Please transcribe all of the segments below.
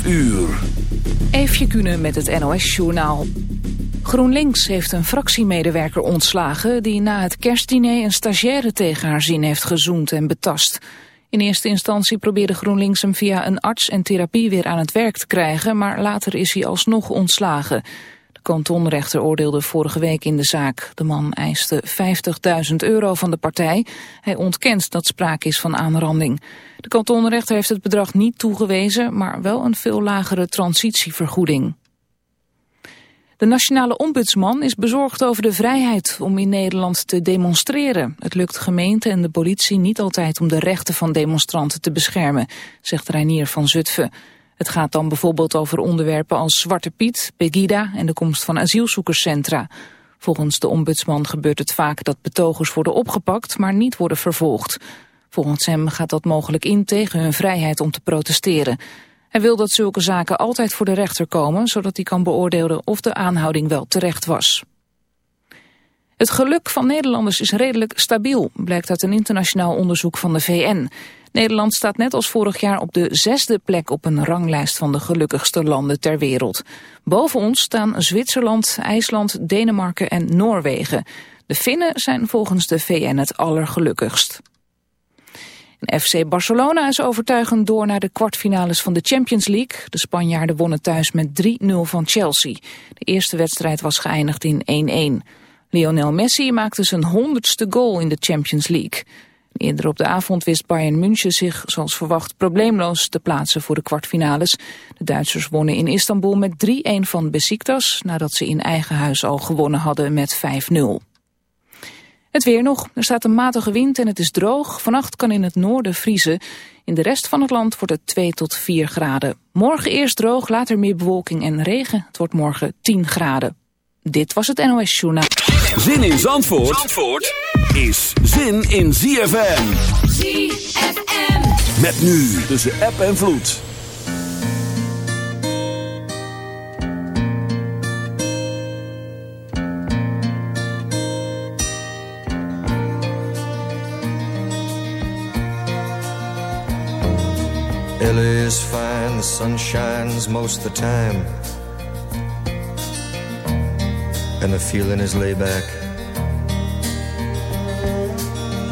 12 uur. Eefje Kunnen met het NOS-journaal. GroenLinks heeft een fractiemedewerker ontslagen... die na het kerstdiner een stagiaire tegen haar zin heeft gezoend en betast. In eerste instantie probeerde GroenLinks hem via een arts en therapie weer aan het werk te krijgen... maar later is hij alsnog ontslagen. De kantonrechter oordeelde vorige week in de zaak. De man eiste 50.000 euro van de partij. Hij ontkent dat sprake is van aanranding. De kantonrechter heeft het bedrag niet toegewezen, maar wel een veel lagere transitievergoeding. De nationale ombudsman is bezorgd over de vrijheid om in Nederland te demonstreren. Het lukt gemeente en de politie niet altijd om de rechten van demonstranten te beschermen, zegt Reinier van Zutphen. Het gaat dan bijvoorbeeld over onderwerpen als Zwarte Piet, Pegida en de komst van asielzoekerscentra. Volgens de ombudsman gebeurt het vaak dat betogers worden opgepakt, maar niet worden vervolgd. Volgens hem gaat dat mogelijk in tegen hun vrijheid om te protesteren. Hij wil dat zulke zaken altijd voor de rechter komen, zodat hij kan beoordelen of de aanhouding wel terecht was. Het geluk van Nederlanders is redelijk stabiel, blijkt uit een internationaal onderzoek van de VN. Nederland staat net als vorig jaar op de zesde plek op een ranglijst van de gelukkigste landen ter wereld. Boven ons staan Zwitserland, IJsland, Denemarken en Noorwegen. De Finnen zijn volgens de VN het allergelukkigst. FC Barcelona is overtuigend door naar de kwartfinales van de Champions League. De Spanjaarden wonnen thuis met 3-0 van Chelsea. De eerste wedstrijd was geëindigd in 1-1. Lionel Messi maakte zijn honderdste goal in de Champions League. Eerder op de avond wist Bayern München zich, zoals verwacht, probleemloos te plaatsen voor de kwartfinales. De Duitsers wonnen in Istanbul met 3-1 van Besiktas, nadat ze in eigen huis al gewonnen hadden met 5-0. Het weer nog. Er staat een matige wind en het is droog. Vannacht kan in het noorden vriezen. In de rest van het land wordt het 2 tot 4 graden. Morgen eerst droog, later meer bewolking en regen. Het wordt morgen 10 graden. Dit was het NOS Journaal. Zin in Zandvoort, Zandvoort is zin in ZFM. ZFM. Met nu tussen app en vloed. LA is fine, the sun shines most of the time. And the feeling is laid back.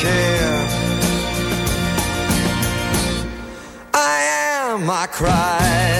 even the chair. I cried.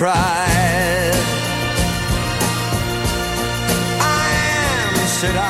Cried. I am, said I,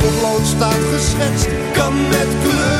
Potlood staat geschetst, kan met kleur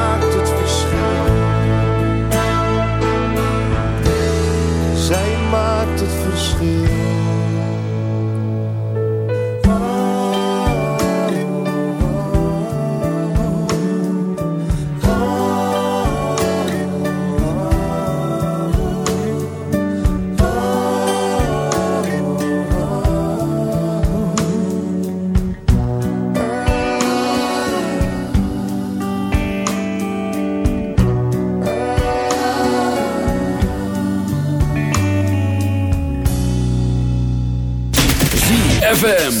ZFM.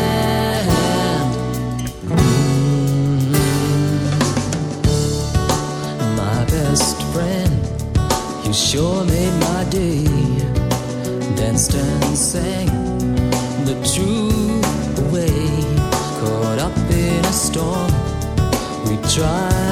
You sure made my day. Danced and sang the truth away. Caught up in a storm, we tried.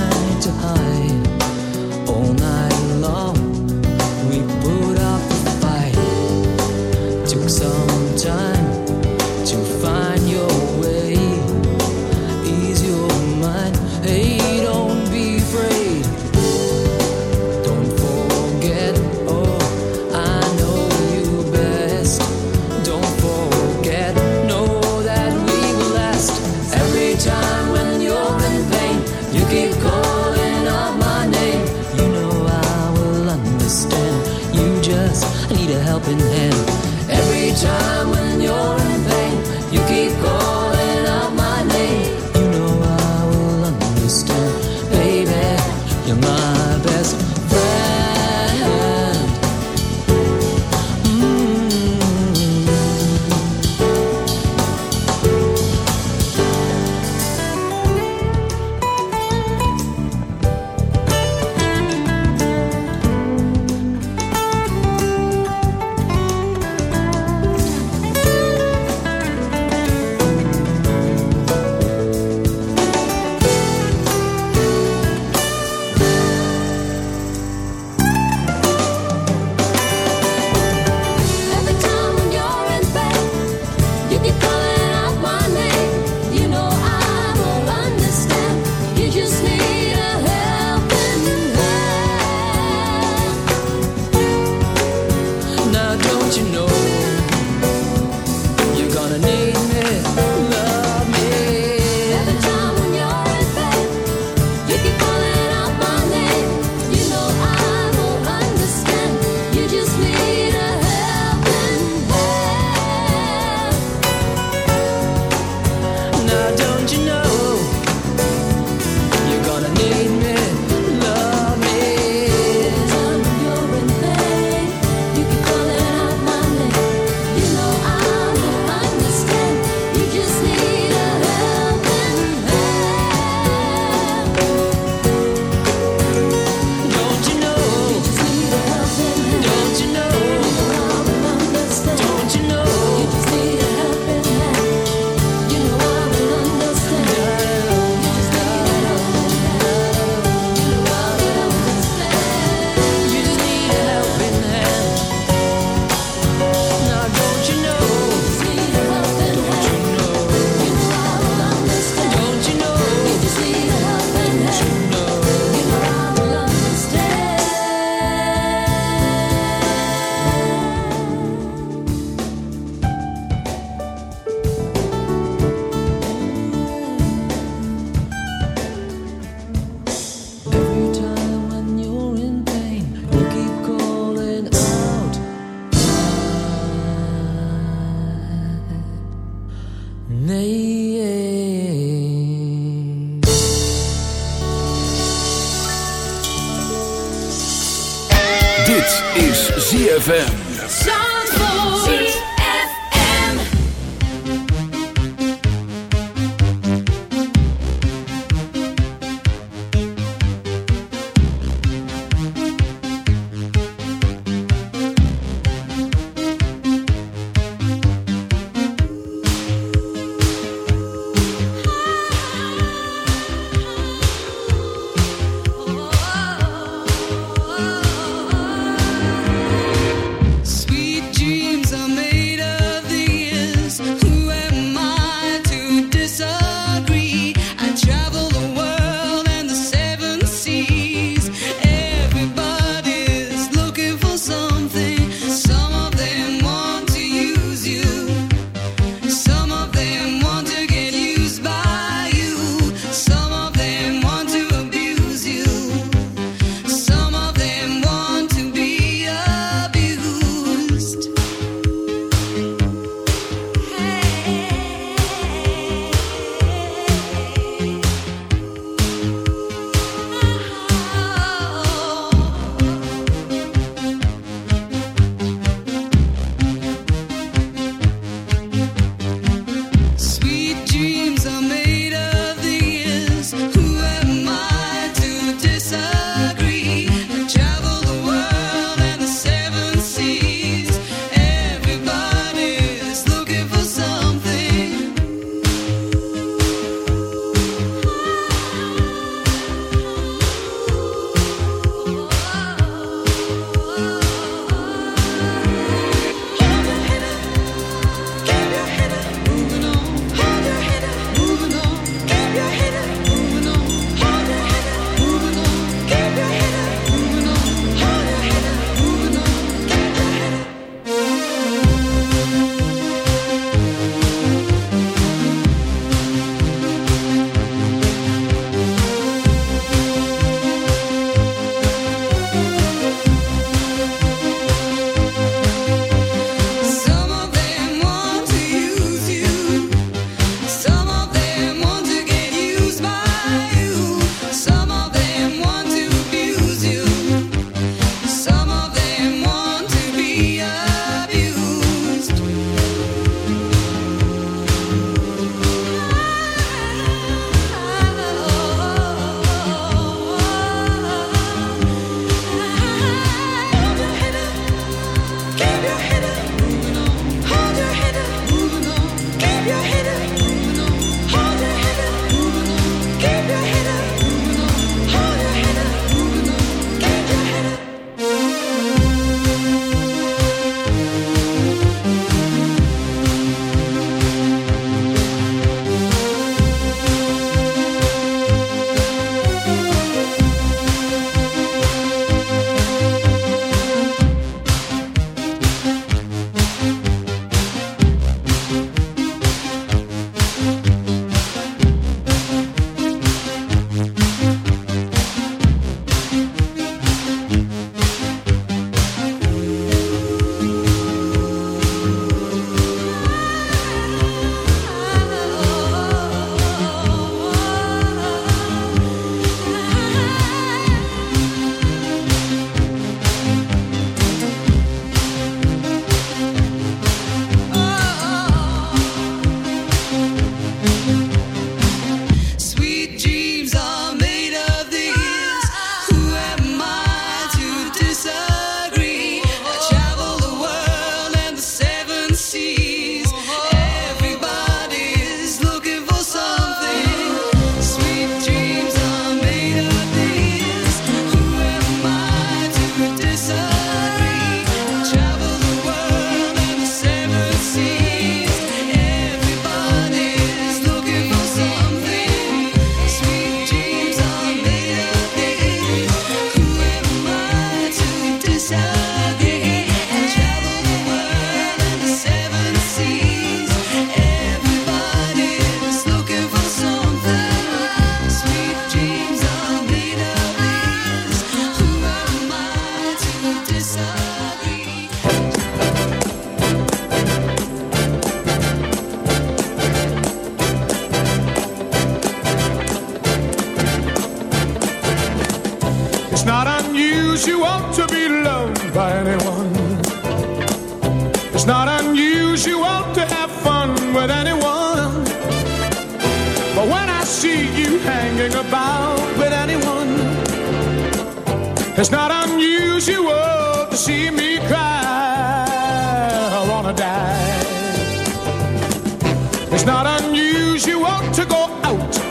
ZFM.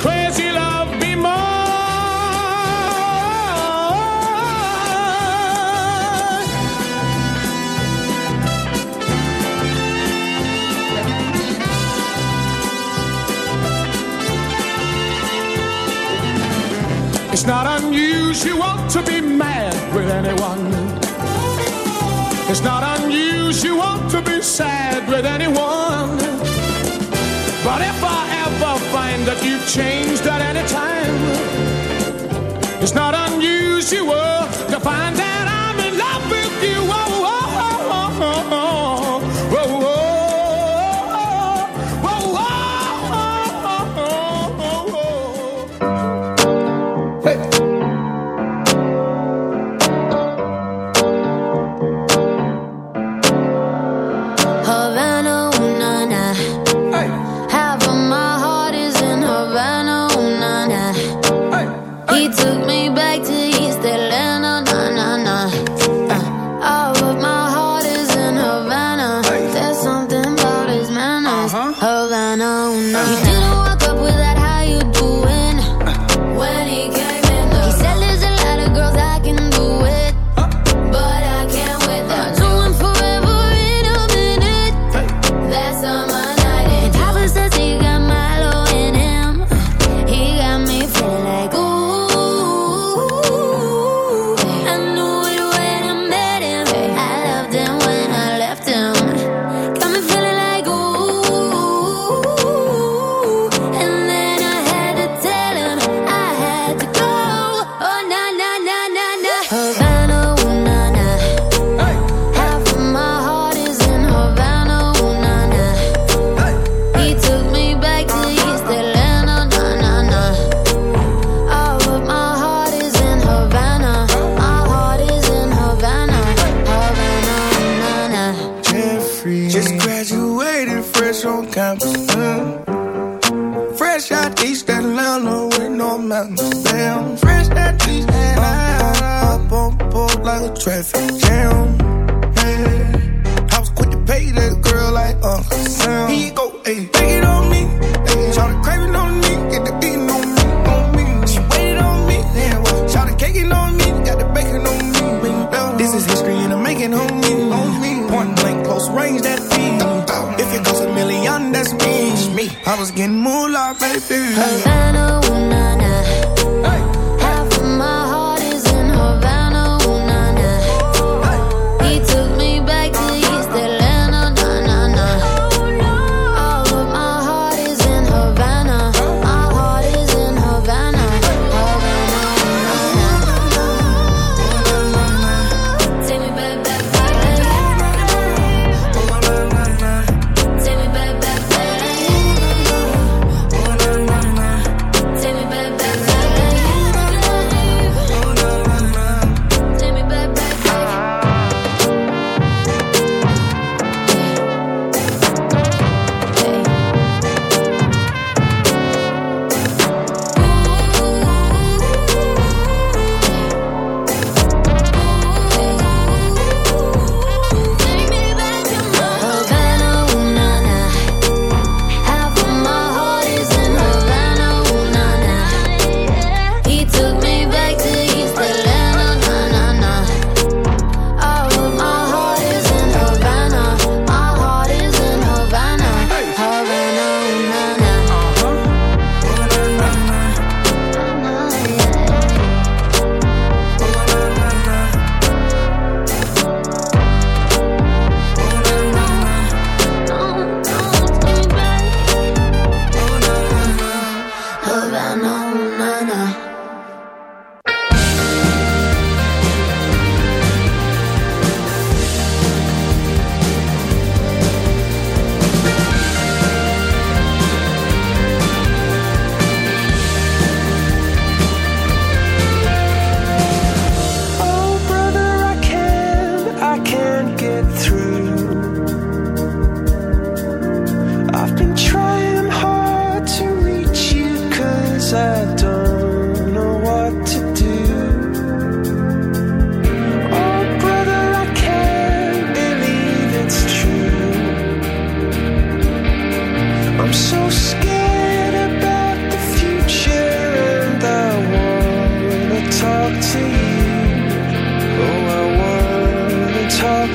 crazy love me more. It's not unusual to be mad with anyone. It's not unusual to be sad with anyone. But if I ever that you've changed at any time. It's not unusual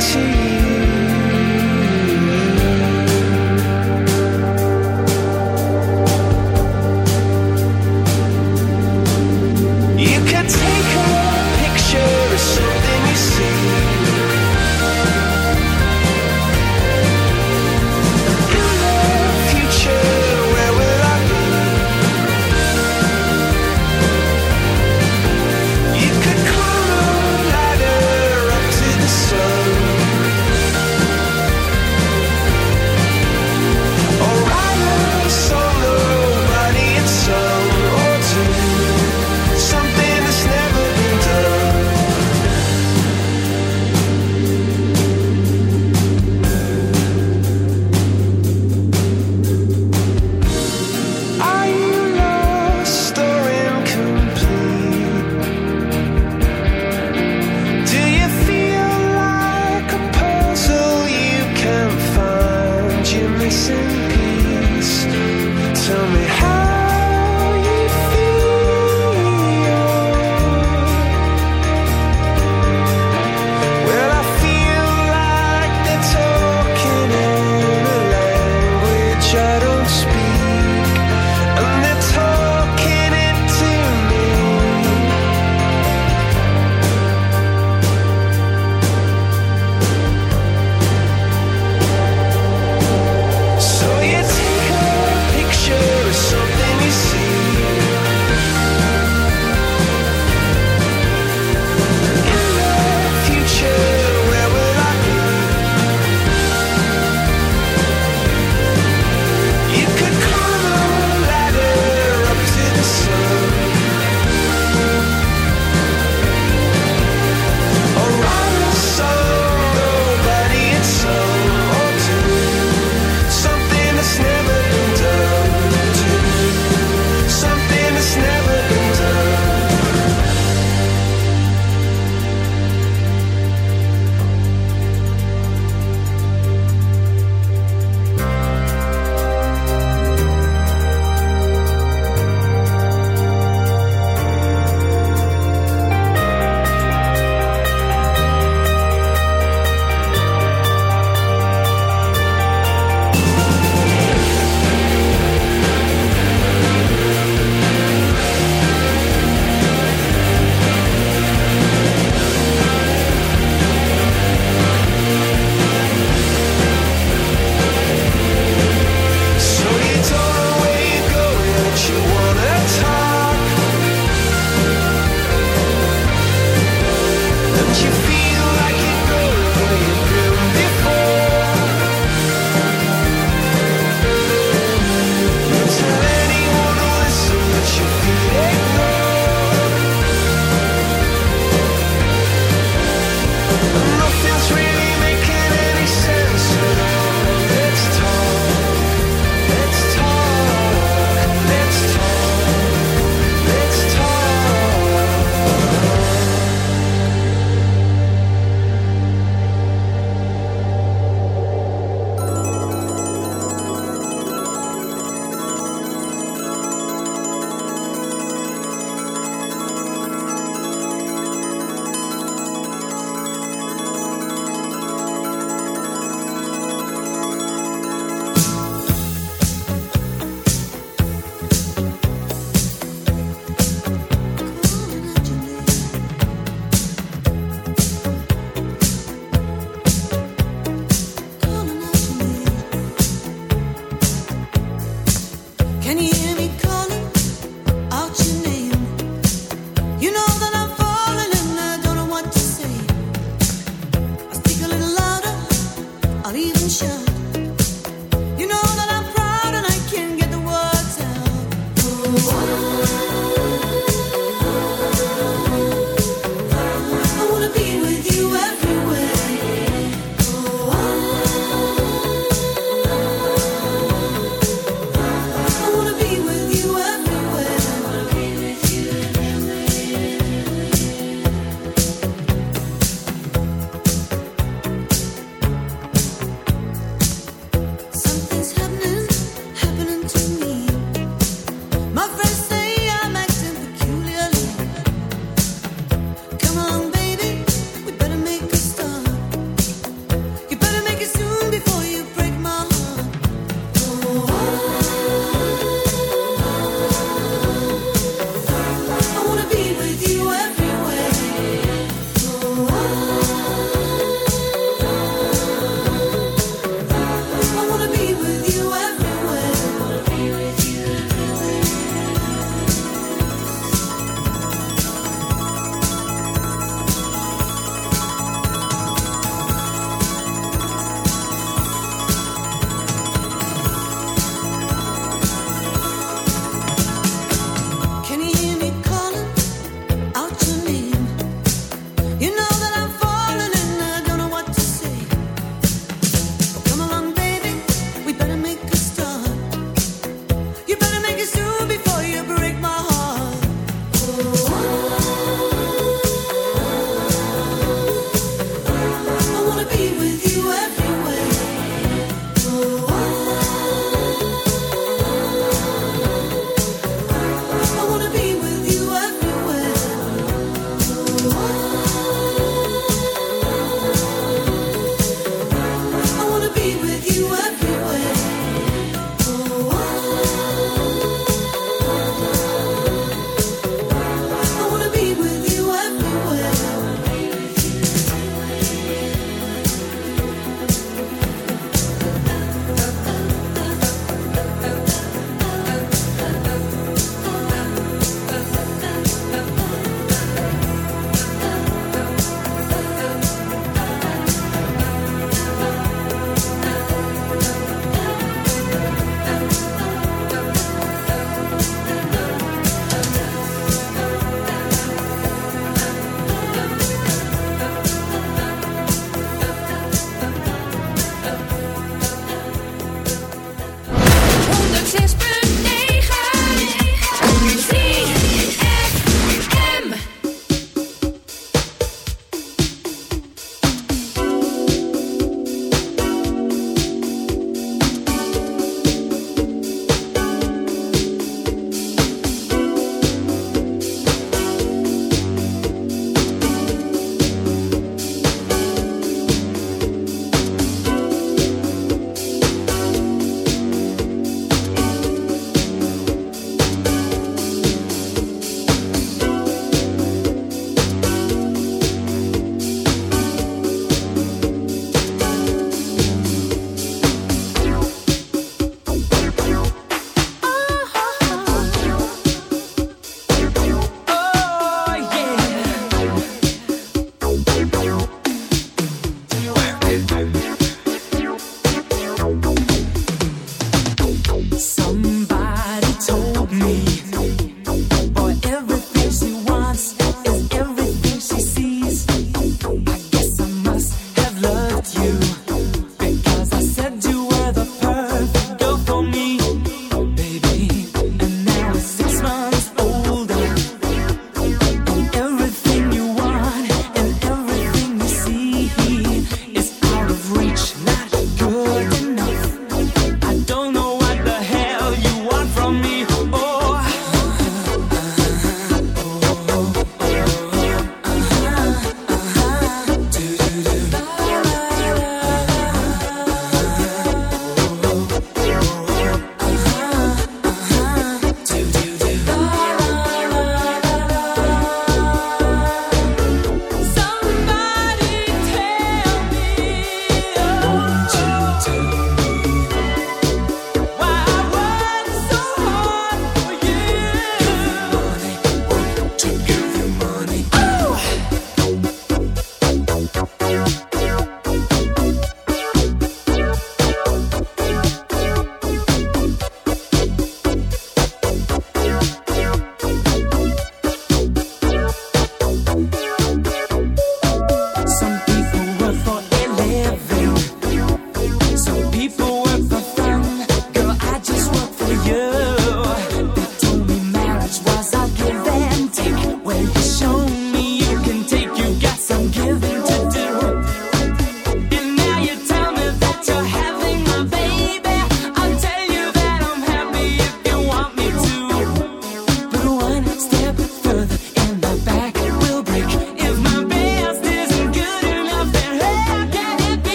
记忆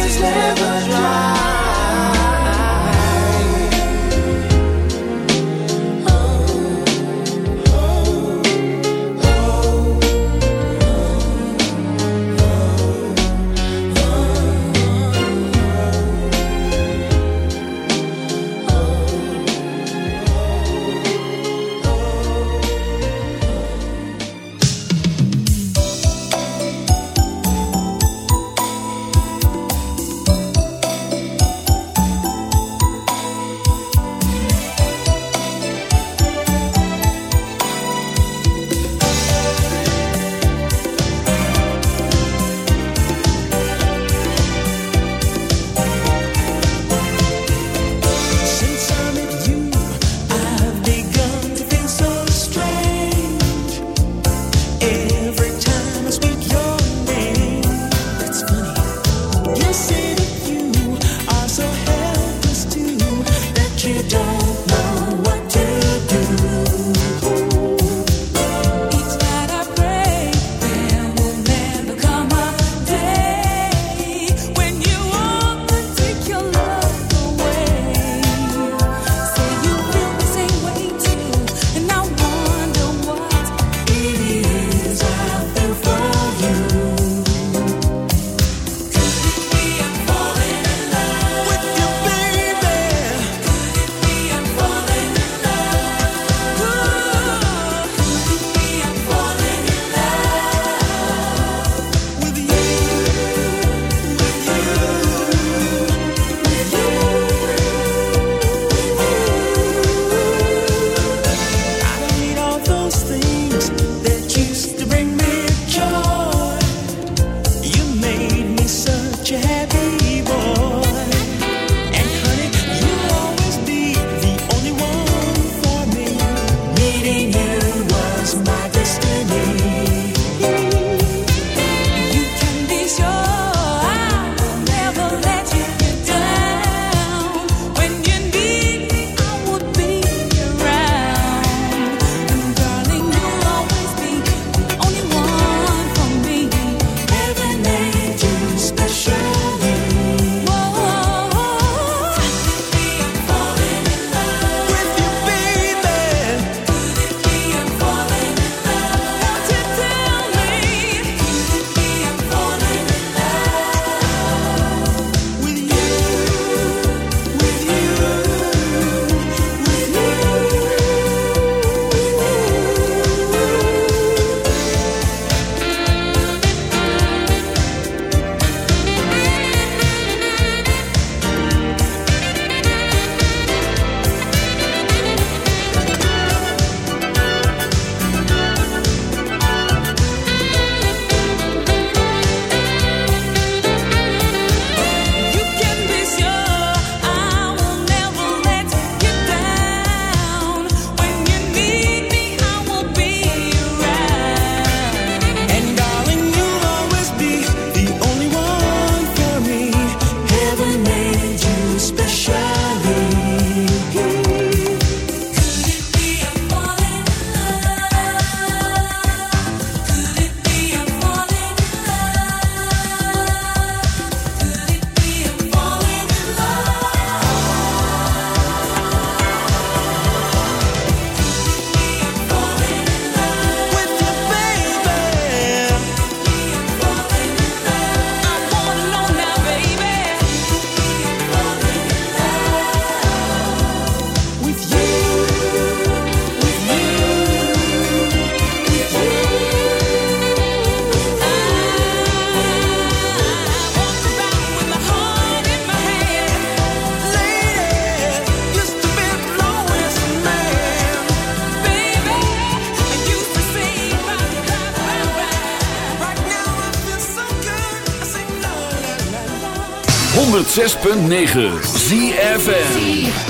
tears never 106.9 ZFN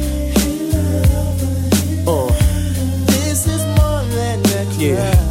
Yeah.